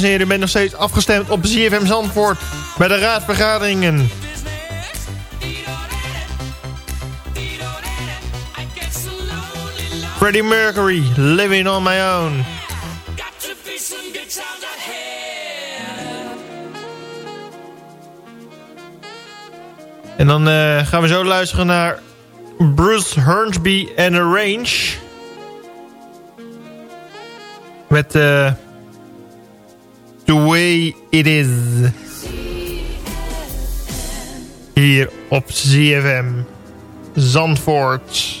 Dames en heren, u bent nog steeds afgestemd op ZFM Zandvoort bij de raadsvergaderingen. Freddie Mercury, Living on My Own. En dan uh, gaan we zo luisteren naar Bruce Hornsby a Range. Met uh, The Way It Is. Hier op ZFM Zandvoort.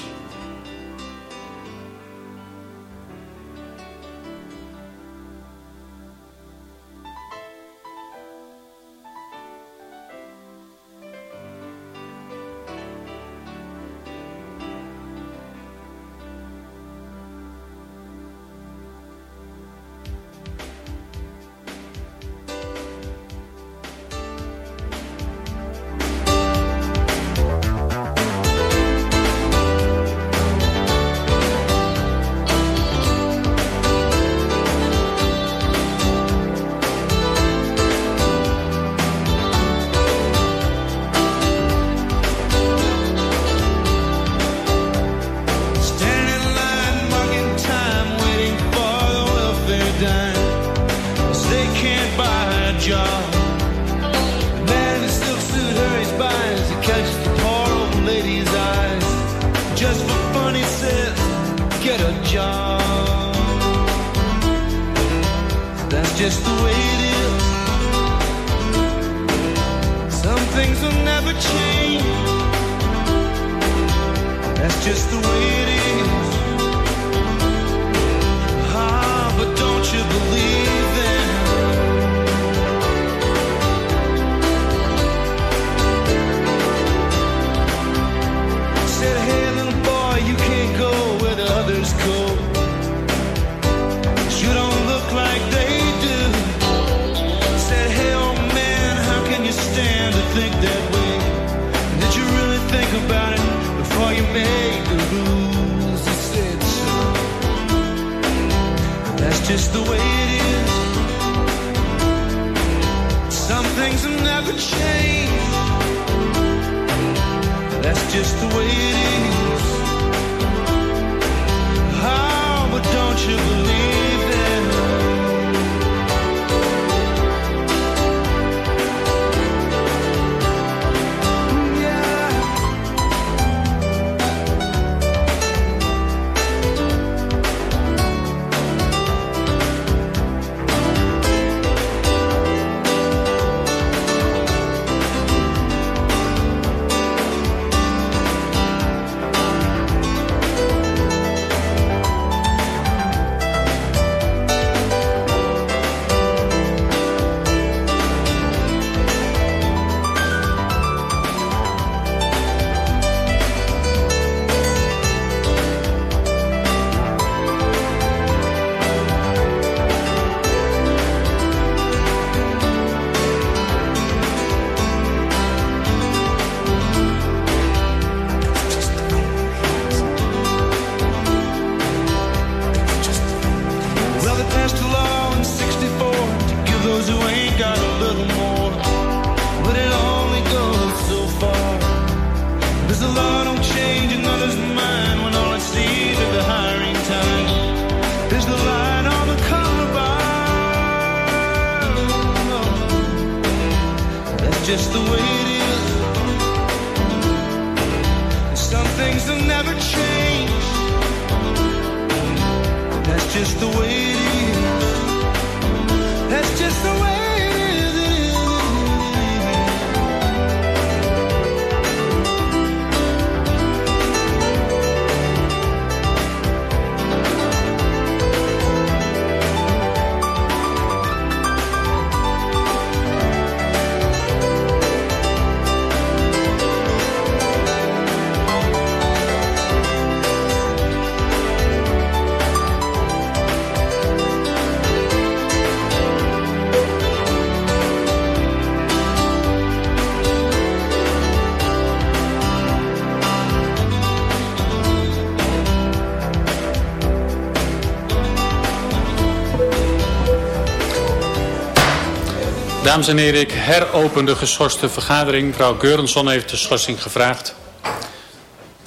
Dames en heren, ik heropen de geschorste vergadering. Mevrouw Geurenson heeft de schorsing gevraagd.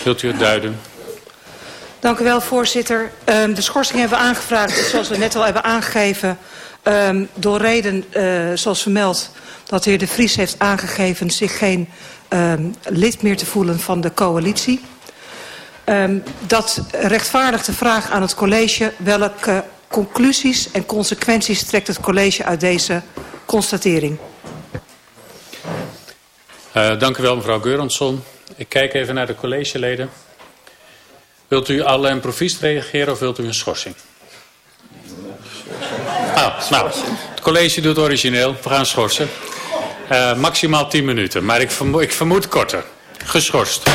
Wilt u het duiden? Dank u wel, voorzitter. Um, de schorsing hebben we aangevraagd, zoals we net al hebben aangegeven... Um, door reden, uh, zoals vermeld, dat de heer De Vries heeft aangegeven... zich geen um, lid meer te voelen van de coalitie. Dat rechtvaardigt de vraag aan het college... welke conclusies en consequenties trekt het college uit deze constatering. Uh, dank u wel, mevrouw Geuronsson. Ik kijk even naar de collegeleden. Wilt u alle en proviest reageren of wilt u een schorsing? Ah, nou, het college doet origineel. We gaan schorsen. Uh, maximaal 10 minuten, maar ik ik vermoed korter. Geschorst.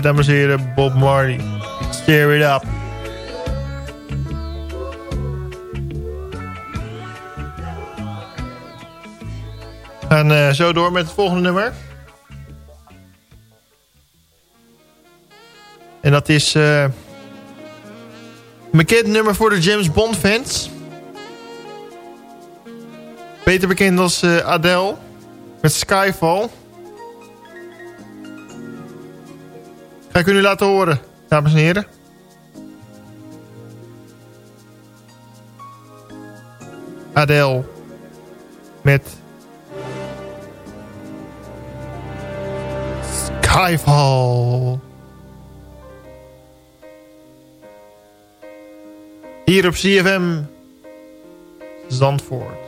Dames en heren, Bob Marley. Steer it up. We gaan uh, zo door met het volgende nummer. En dat is... Uh, een bekend nummer voor de James Bond fans. Beter bekend als uh, Adele. Met Skyfall. Ga ik u laten horen, dames en heren. Adele. Met... Skyfall. Hier op CFM Zandvoort.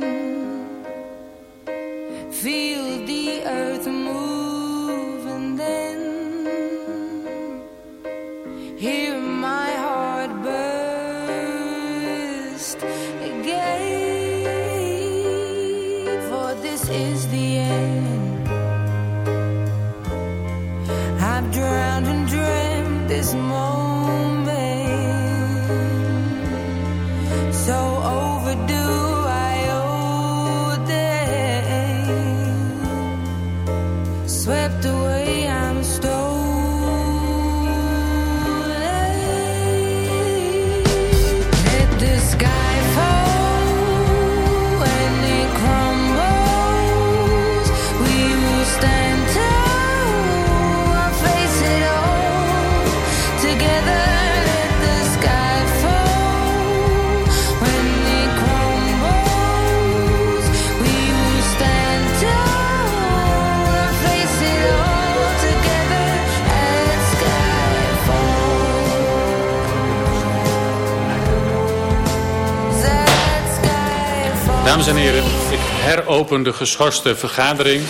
Dames en heren, ik heropen de geschorste vergadering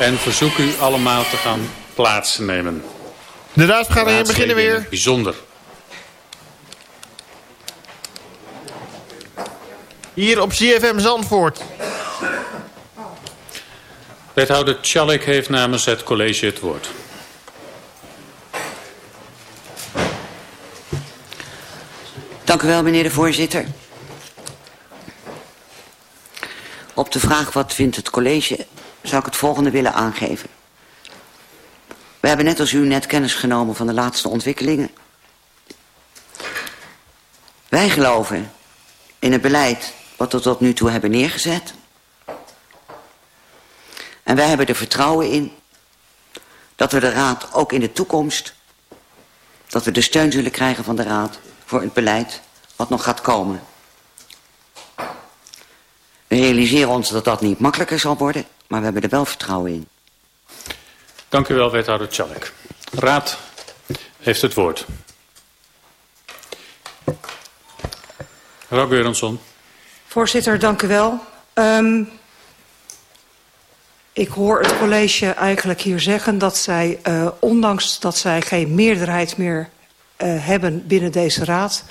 en verzoek u allemaal te gaan plaatsnemen. De raadsvergadering beginnen weer. Bijzonder. Hier op CFM Zandvoort. Wethouder Tjallik heeft namens het college het woord. Dank u wel, meneer de voorzitter. Op de vraag wat vindt het college, zou ik het volgende willen aangeven. We hebben net als u net kennis genomen van de laatste ontwikkelingen. Wij geloven in het beleid wat we tot nu toe hebben neergezet. En wij hebben er vertrouwen in dat we de raad ook in de toekomst... dat we de steun zullen krijgen van de raad voor het beleid wat nog gaat komen. We realiseren ons dat dat niet makkelijker zal worden, maar we hebben er wel vertrouwen in. Dank u wel, wethouder Tjallik. Raad heeft het woord. Mevrouw Geurensson. Voorzitter, dank u wel. Um, ik hoor het college eigenlijk hier zeggen dat zij, uh, ondanks dat zij geen meerderheid meer uh, hebben binnen deze raad...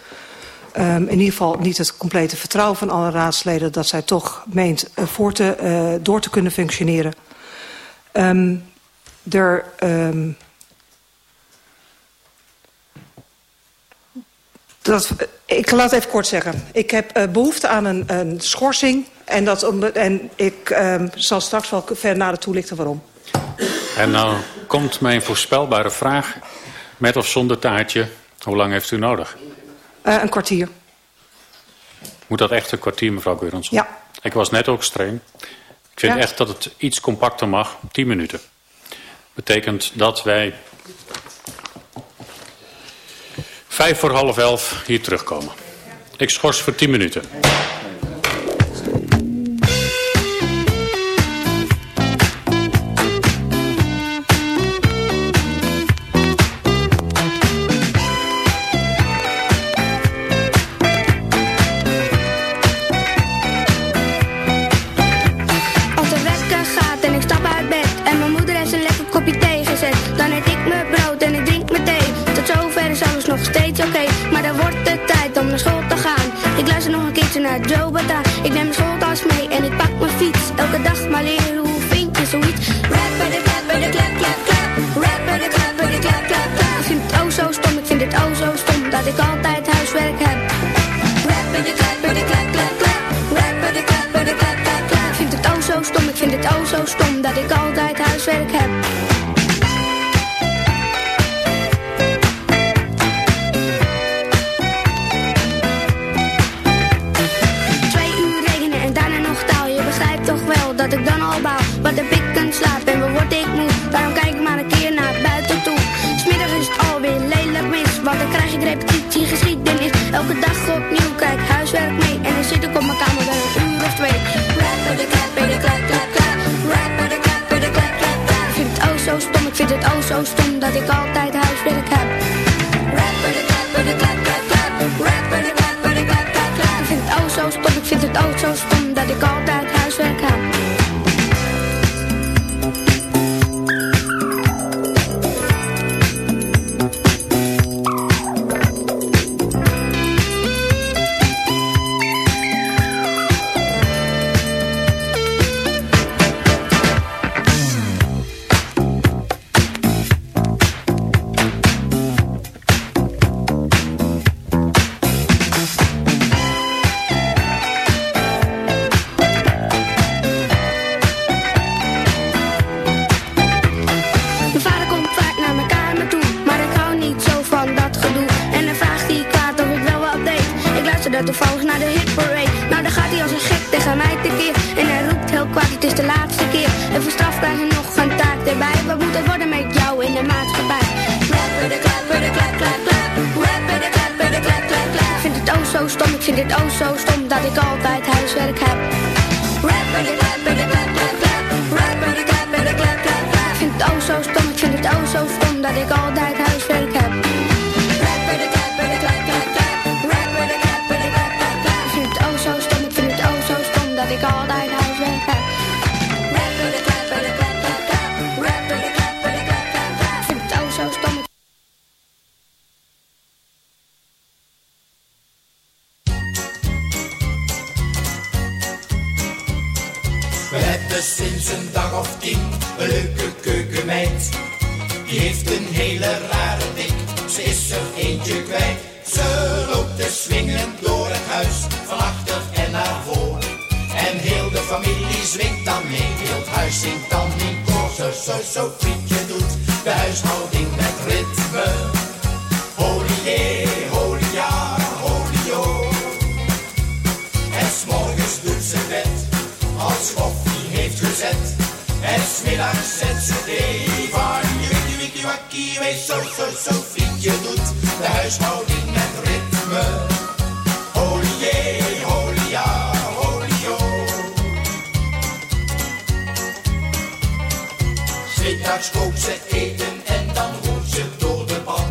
Um, in ieder geval niet het complete vertrouwen van alle raadsleden... dat zij toch meent uh, te, uh, door te kunnen functioneren. Um, er, um, dat, ik laat even kort zeggen. Ik heb uh, behoefte aan een, een schorsing... en, dat, en ik zal straks wel verder nader toelichten waarom. En nou komt mijn voorspelbare vraag... met of zonder taartje, hoe lang heeft u nodig? Uh, een kwartier. Moet dat echt een kwartier, mevrouw Geurens? Ja. Ik was net ook streng. Ik vind ja. echt dat het iets compacter mag. 10 minuten. Betekent dat wij vijf voor half elf hier terugkomen. Ik schors voor 10 minuten. Smiddags koop ze eten en dan roept ze door de bal.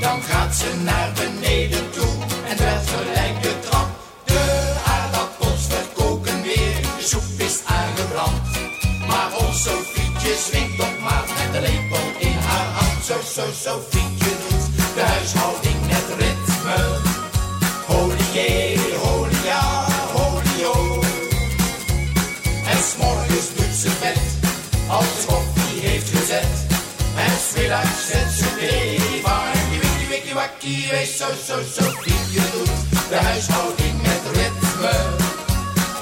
Dan gaat ze naar beneden toe en wel gelijk de trap. De aardappels verkoken weer, de soep is aangebrand. Maar ons Sofietje zwingt op maat met de lepel in haar hand. Zo, zo, Sofietje doet de huishouding. Wie zo, zo, zo, je doet de huishouding met ritme.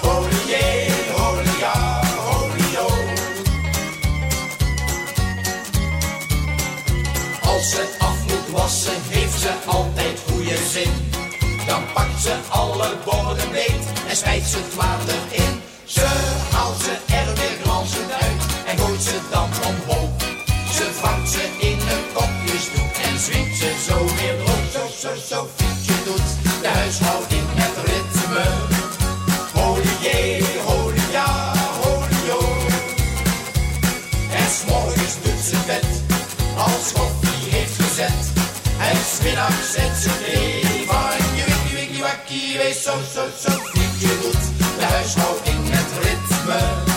Holie, holie, ja, Als het af moet wassen, heeft ze altijd goede zin. Dan pakt ze alle borden mee en spijt ze het water in. Ze haalt ze huishouding met ritme. Holy jee, holy ja, holy jo. En is doet ze vet, als koffie heeft gezet. En s'middags zet ze thee van je wikkie wikkie wakkie. Wees zo, zo, zo, je doet de huishouding met ritme.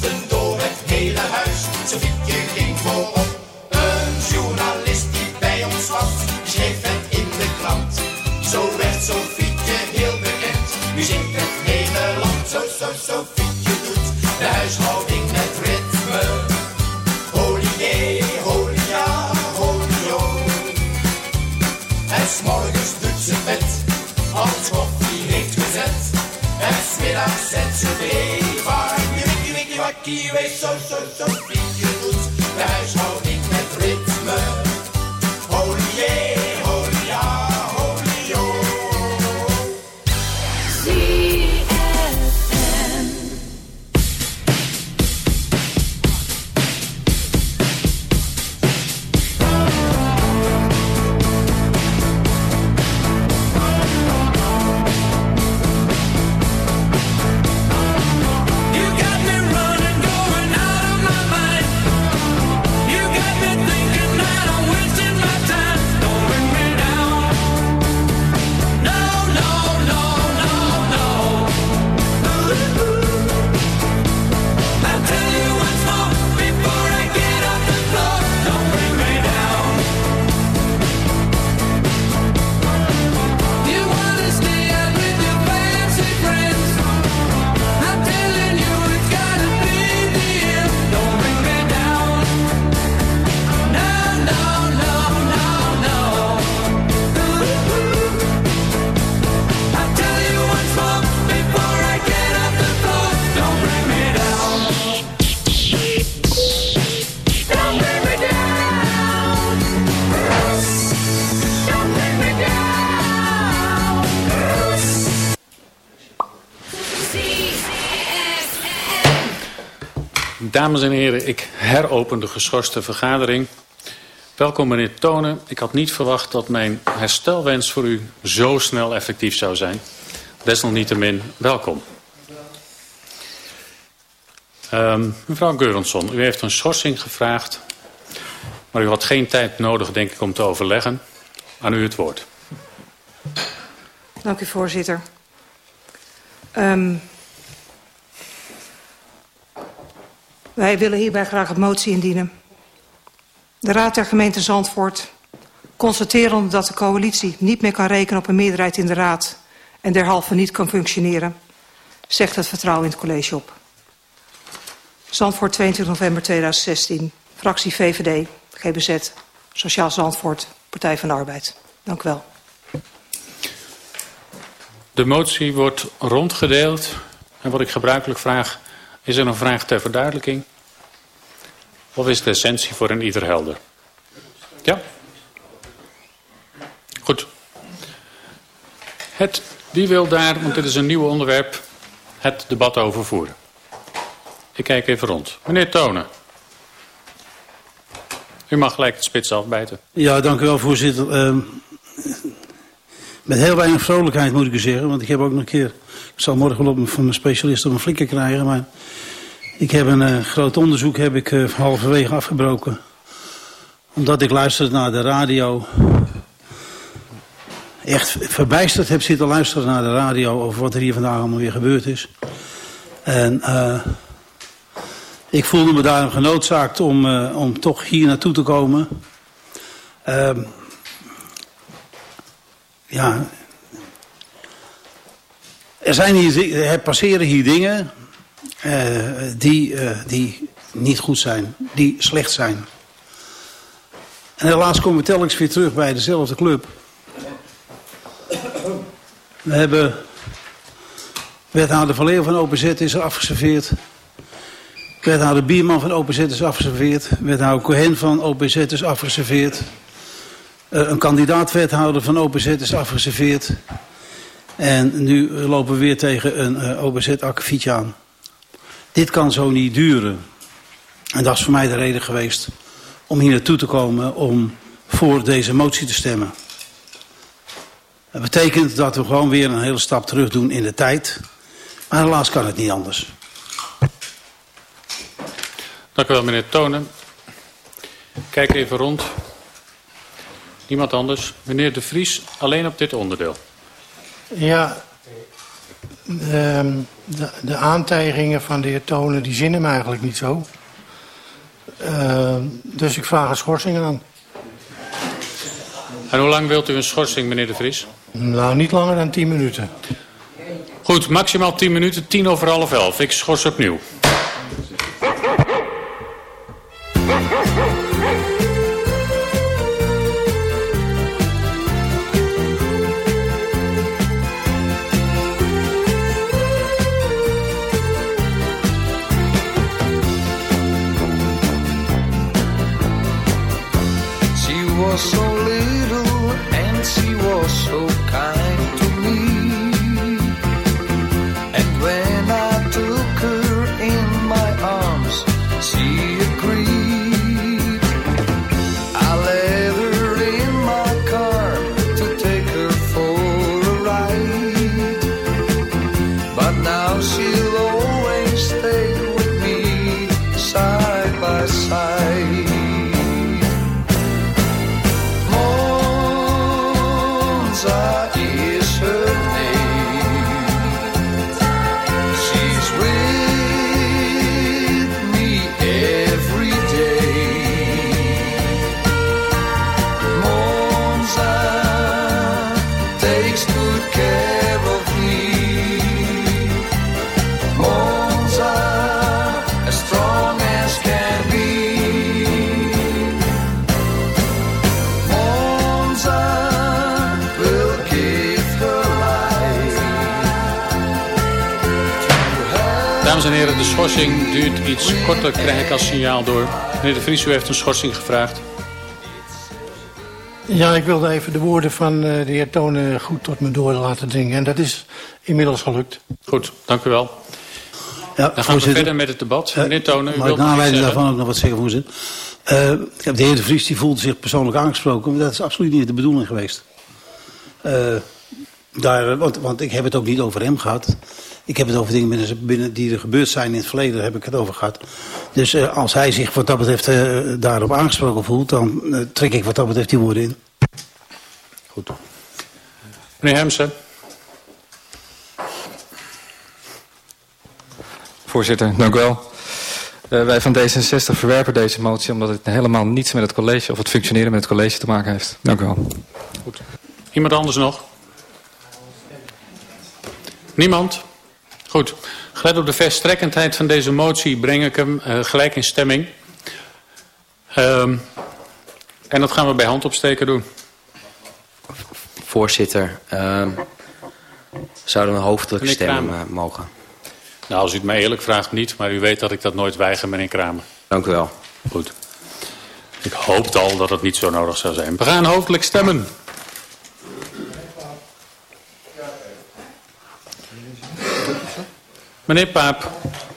Dansten door het hele huis. Zijn fietje ging voorop. Een journalist die bij ons was, schreef het in de krant. Zo werd Sofietje heel bekend. Nu zingt het hele land. Zo, zo, Sofietje doet de huishouding wikkie, wakkie, wees zo, zo, zo, Fietje doet Dames en heren, ik heropen de geschorste vergadering. Welkom meneer Tonen. Ik had niet verwacht dat mijn herstelwens voor u zo snel effectief zou zijn. Desalniettemin, welkom. Ehm, mevrouw Geurensson, u heeft een schorsing gevraagd. Maar u had geen tijd nodig, denk ik, om te overleggen. Aan u het woord. Dank u, voorzitter. Ehm, wij willen hierbij graag een motie indienen. De Raad der Gemeente Zandvoort, constaterende dat de coalitie niet meer kan rekenen op een meerderheid in de Raad en derhalve niet kan functioneren, zegt het vertrouwen in het college op. Zandvoort, 22 november 2016, fractie VVD, GBZ, Sociaal Zandvoort, Partij van de Arbeid. Dank u wel. De motie wordt rondgedeeld. En wat ik gebruikelijk vraag, is er een vraag ter verduidelijking? Of is de essentie voor een ieder helder? Ja? Goed. Het, wie wil daar, want dit is een nieuw onderwerp, het debat over voeren? Ik kijk even rond. Meneer Tonen. U mag gelijk de spits afbijten. Ja, dank u wel, voorzitter. Ehm, met heel weinig vrolijkheid moet ik u zeggen, want ik heb ook nog een keer... Ik zal morgen wel op van mijn specialist op een flikker krijgen, maar... Ik heb een eh, groot onderzoek heb ik eh, halverwege afgebroken. Omdat ik luisterde naar de radio. Echt verbijsterd heb zitten luisteren naar de radio over wat er hier vandaag allemaal weer gebeurd is. En eh, ik voelde me daarom genoodzaakt om, om toch hier naartoe te komen. Ehm, ja. Er, zijn hier, er passeren hier dingen eh, die, eh, die niet goed zijn, die slecht zijn. En helaas komen we telkens weer terug bij dezelfde club. We hebben wethouder Van Leeuw van OPZ is er afgeserveerd. Wethouder Bierman van OPZ is afgeserveerd. Wethouder Cohen van OPZ is afgeserveerd. Uh, een kandidaat-wethouder van OPZ is afgeserveerd. En nu lopen we weer tegen een uh, OPZ-akkefietje aan. Dit kan zo niet duren. En dat is voor mij de reden geweest om hier naartoe te komen om voor deze motie te stemmen. Dat betekent dat we gewoon weer een hele stap terug doen in de tijd. Maar helaas kan het niet anders. Dank u wel, meneer Tonen. Kijk even rond. Niemand anders. Meneer De Vries, alleen op dit onderdeel. Ja, ehm, de, de aantijgingen van de heer Tonen, die zinnen me eigenlijk niet zo. Ehm, dus ik vraag een schorsing aan. En hoe lang wilt u een schorsing, meneer De Vries? Nou, niet langer dan 10 minuten. Goed, maximaal 10 minuten, 10 over half 11. Ik schors opnieuw. Schorsing duurt iets korter, krijg ik als signaal door. Meneer De Vries, u heeft een schorsing gevraagd. Ja, ik wilde even de woorden van eh, de heer Tonen goed tot me door laten dringen. En dat is inmiddels gelukt. Goed, dank u wel. Ja, Dan gaan we verder met het debat. Meneer Tonen, u Mag wilt ik naar nog daarvan ook nog wat zeggen, voorzitter? Eh, de heer De Vries die voelde zich persoonlijk aangesproken, maar dat is absoluut niet de bedoeling geweest. Eh, daar, want, want ik heb het ook niet over hem gehad. Ik heb het over dingen binnen, die er gebeurd zijn in het verleden, daar heb ik het over gehad. Dus eh, als hij zich wat dat betreft eh, daarop aangesproken voelt, dan eh, trek ik wat dat betreft die woorden in. Goed. Meneer Hemsen. Voorzitter, dank u wel. Wij van D66 verwerpen deze motie omdat het helemaal niets met het college of het functioneren met het college te maken heeft. Dank u wel. Iemand anders nog? Niemand? Goed. Gelet op de verstrekkendheid van deze motie breng ik hem eh, gelijk in stemming. Ehm, en dat gaan we bij handopsteken doen. Voorzitter, ehm, zouden we hoofdelijk stemmen eh, mogen? Nou, als u het mij eerlijk vraagt niet, maar u weet dat ik dat nooit weiger, meneer Kramer. Dank u wel. Goed. Ik hoopte al dat het niet zo nodig zou zijn. We gaan hoofdelijk stemmen. Meneer Paap.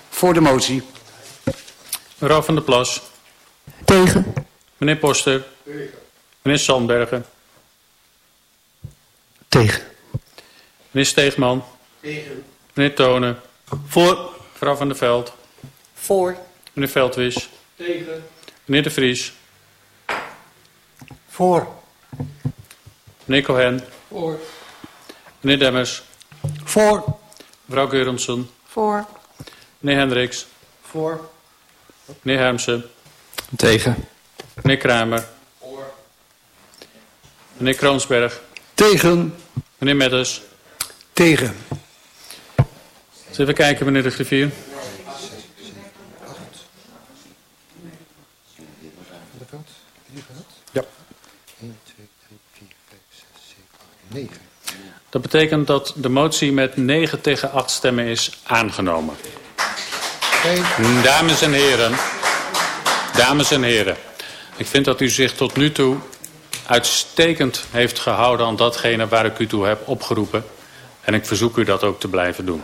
Voor de motie. Mevrouw van der Plas. Tegen. Meneer Poster. Meneer Sandbergen. Tegen. Meneer Steegman. Tegen. Meneer Tonen. Voor. Mevrouw van der Veld. Voor. Meneer Veldwis. Tegen. Meneer De Vries. Voor. Meneer Cohen. Voor. Meneer Demmers. Voor. Mevrouw Geurensson. Voor. Meneer Hendricks. Voor. Meneer Hermsen. Tegen. Meneer Kramer. Voor. Meneer Kroonsberg. Tegen. Meneer Medders. Tegen. Eens even kijken, meneer de griffier. Ja. 1, 2, 3, 4, 5, 6, 7, 8, 9. Dat betekent dat de motie met 9 tegen 8 stemmen is aangenomen. Dames en heren. Dames en heren. Ik vind dat u zich tot nu toe uitstekend heeft gehouden aan datgene waar ik u toe heb opgeroepen. En ik verzoek u dat ook te blijven doen.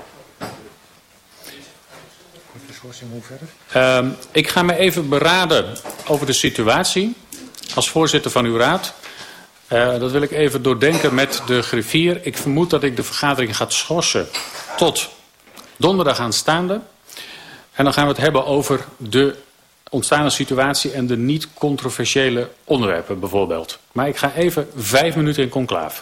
Ehm, ik ga me even beraden over de situatie als voorzitter van uw raad. Eh, dat wil ik even doordenken met de griffier. Ik vermoed dat ik de vergadering ga schorsen tot donderdag aanstaande. En dan gaan we het hebben over de ontstaande situatie en de niet controversiële onderwerpen bijvoorbeeld. Maar ik ga even vijf minuten in conclave.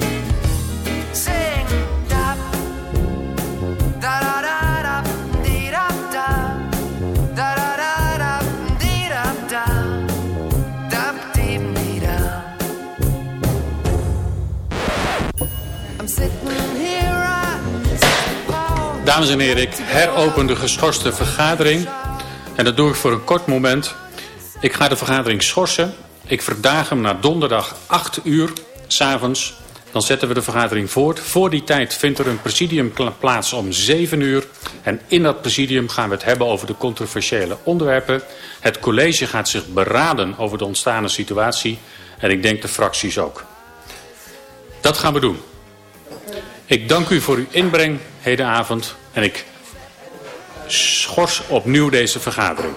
Dames en heren, ik heropen de geschorste vergadering. En dat doe ik voor een kort moment. Ik ga de vergadering schorsen. Ik verdaag hem naar donderdag 8 uur, s'avonds. Dan zetten we de vergadering voort. Voor die tijd vindt er een presidium plaats om 7 uur. En in dat presidium gaan we het hebben over de controversiële onderwerpen. Het college gaat zich beraden over de ontstane situatie. En ik denk de fracties ook. Dat gaan we doen. Ik dank u voor uw inbreng hedenavond. En ik schors opnieuw deze vergadering.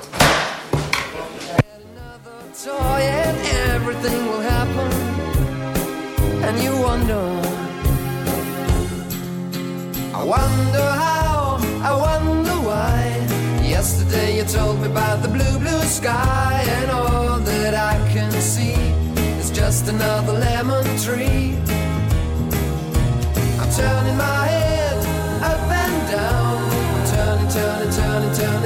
I wonder how, I wonder why. Yesterday you told me about the blue, blue sky, and all that I can see is just another lemon tree. I'm turning my head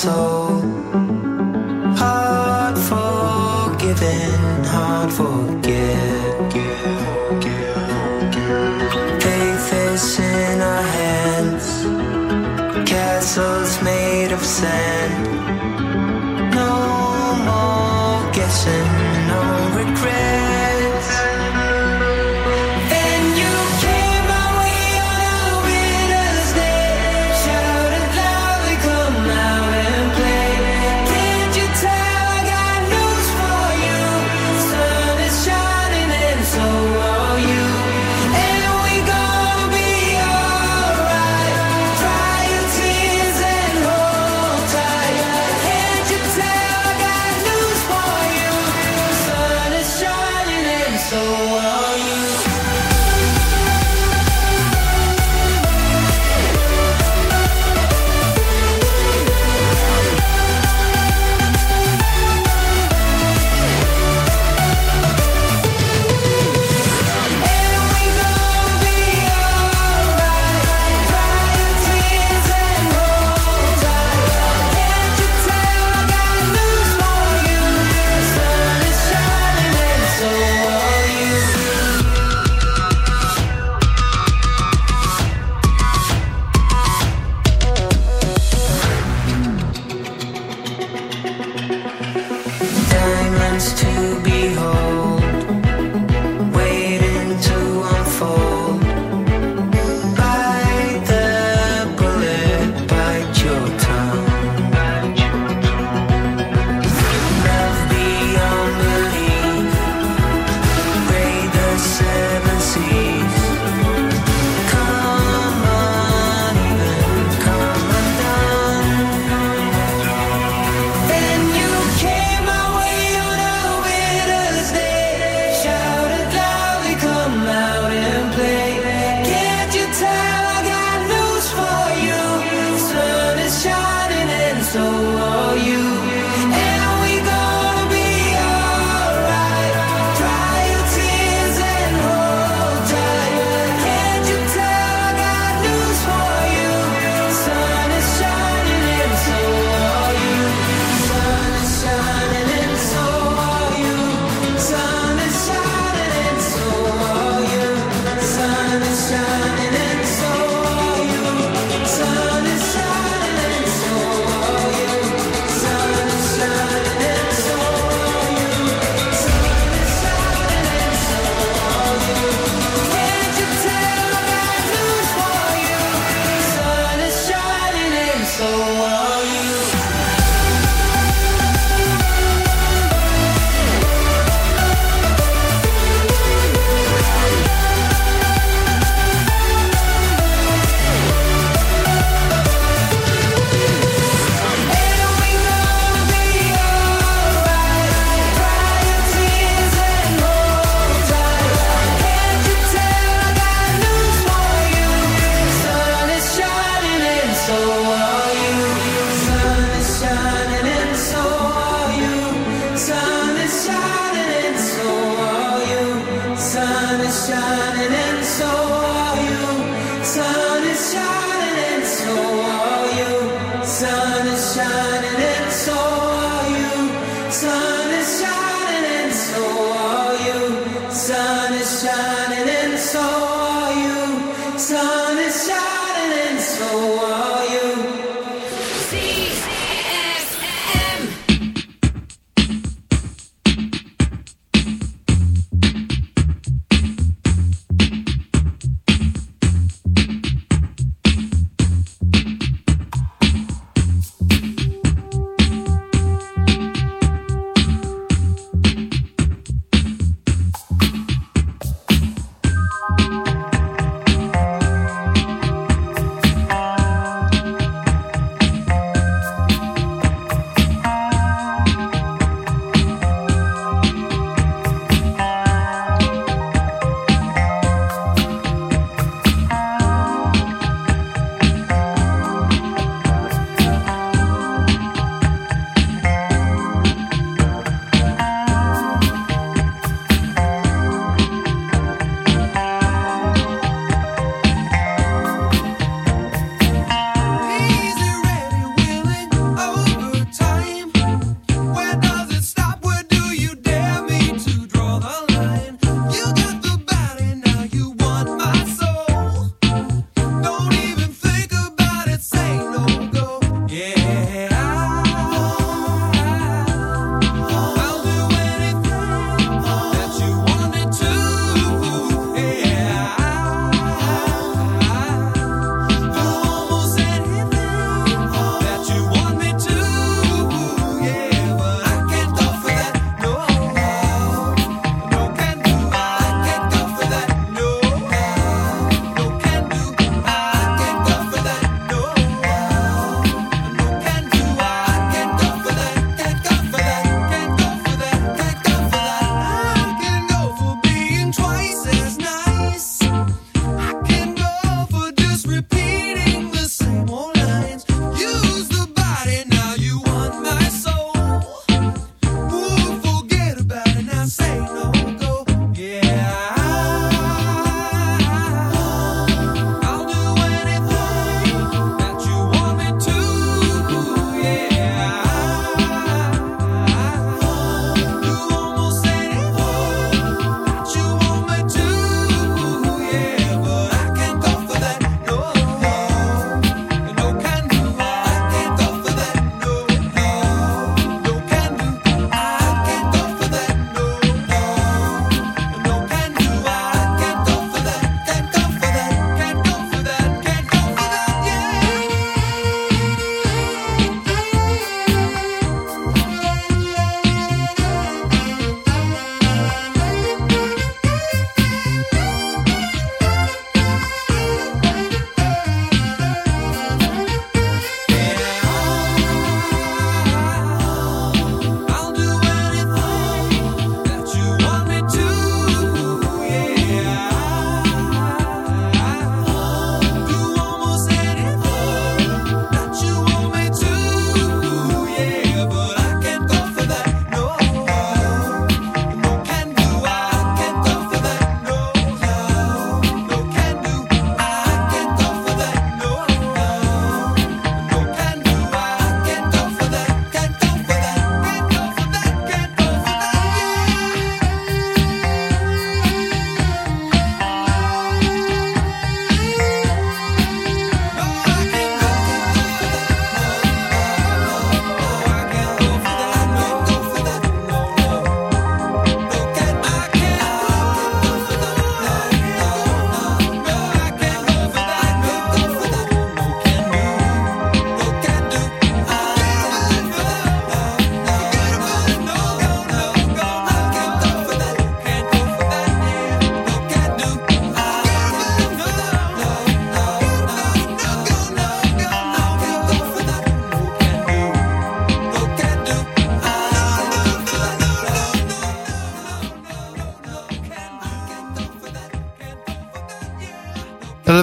Soul. Hard forgiven, hard forget. Faith is in our hands, castles made of sand.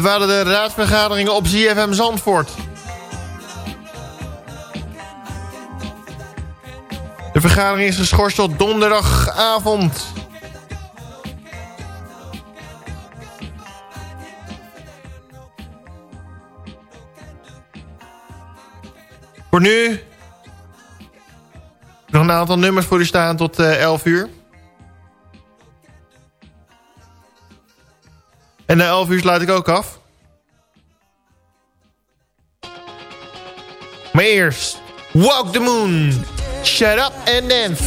Waren de raadsvergaderingen op ZFM Zandvoort. De vergadering is geschorst tot donderdagavond. Voor nu... Nog een aantal nummers voor u staan tot eh 11 uur. En na 11 uur sluit ik ook af. Maar. Walk the Moon. Shut up and dance.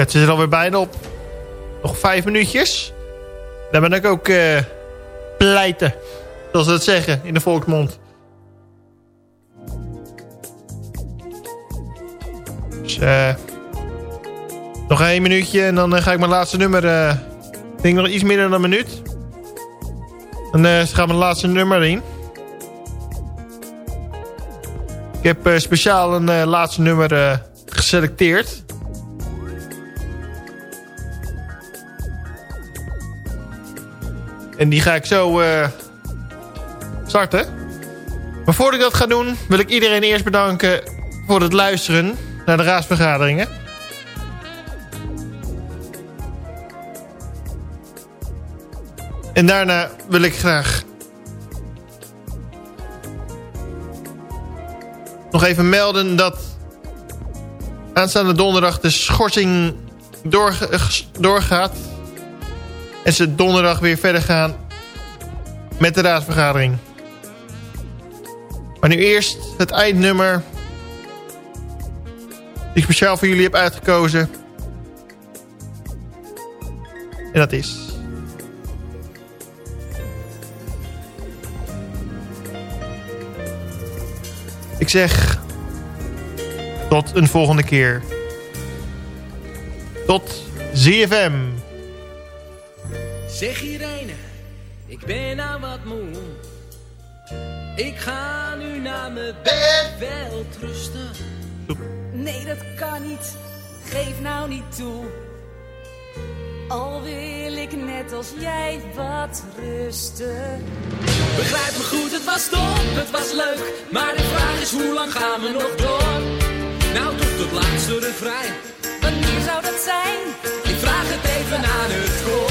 Ja, het er alweer bijna op. Nog vijf minuutjes. Dan ben ik ook eh pleiten. Zoals ze het zeggen in de volksmond. Dus eh nog één minuutje en dan eh, ga ik mijn laatste nummer... ik denk nog iets minder dan een minuut. Gaan we mijn laatste nummer in. Ik heb speciaal een laatste nummer geselecteerd. En die ga ik zo eh, starten. Maar voordat ik dat ga doen, wil ik iedereen eerst bedanken voor het luisteren naar de raadsvergaderingen. En daarna wil ik graag nog even melden dat aanstaande donderdag de schorsing doorgaat. En ze donderdag weer verder gaan met de raadsvergadering. Maar nu eerst het eindnummer. Die ik speciaal voor jullie heb uitgekozen. En dat is... Ik zeg... Tot een volgende keer. Tot ZFM. Zeg Irene, ik ben nou wat moe. Ik ga nu naar mijn bed wel rusten. Nee, dat kan niet. Geef nou niet toe. Al wil ik net als jij wat rusten. Begrijp me goed, het was dom, het was leuk. Maar de vraag is, hoe lang gaan we nog door? Nou, tot het laatste refrein. Wanneer zou dat zijn? Ik vraag het even aan het koor.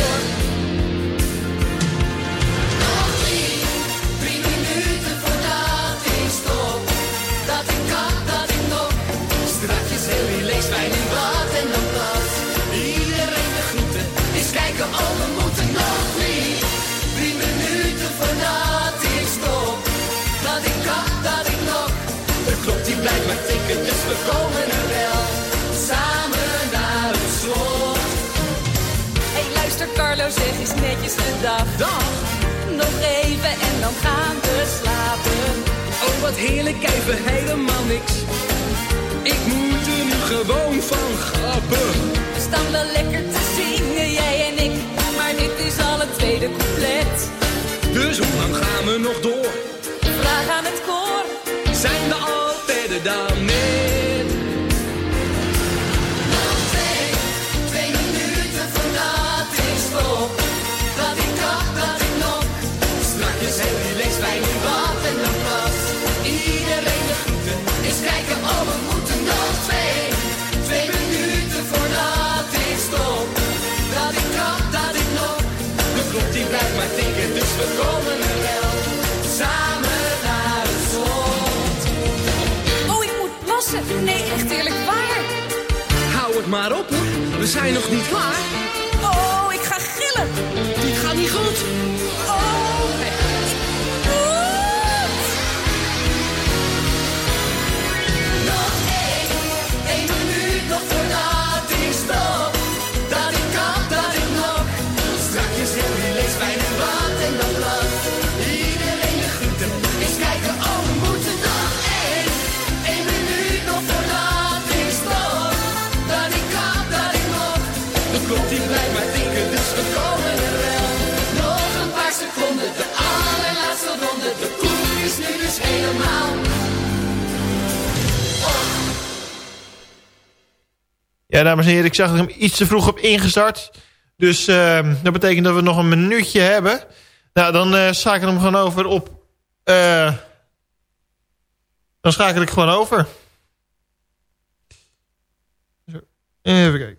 We komen er wel. Samen naar het slot. Hé, hey, luister Carlo, zeg eens netjes gedag. Dag. Nog even en dan gaan we slapen. Oh, wat heerlijk, even helemaal niks. Ik moet er nu gewoon van grappen. We staan wel lekker te zingen, jij en ik. Maar dit is al het tweede couplet. Dus hoe lang gaan we nog door? Vraag aan het koor. Zijn we al verder dan De klok die blijft maar tikken, dus we komen er wel. Samen naar het slot. Oh, ik moet plassen. Nee, echt eerlijk waar. Hou het maar op hoor, we zijn nog niet klaar. Oh, ik ga gillen. Dit gaat niet goed. Ja, dames en heren, ik zag dat ik hem iets te vroeg heb ingestart. Dus eh, dat betekent dat we nog een minuutje hebben. Nou, dan eh schakel ik hem gewoon over op... eh, dan schakel ik gewoon over. Even kijken.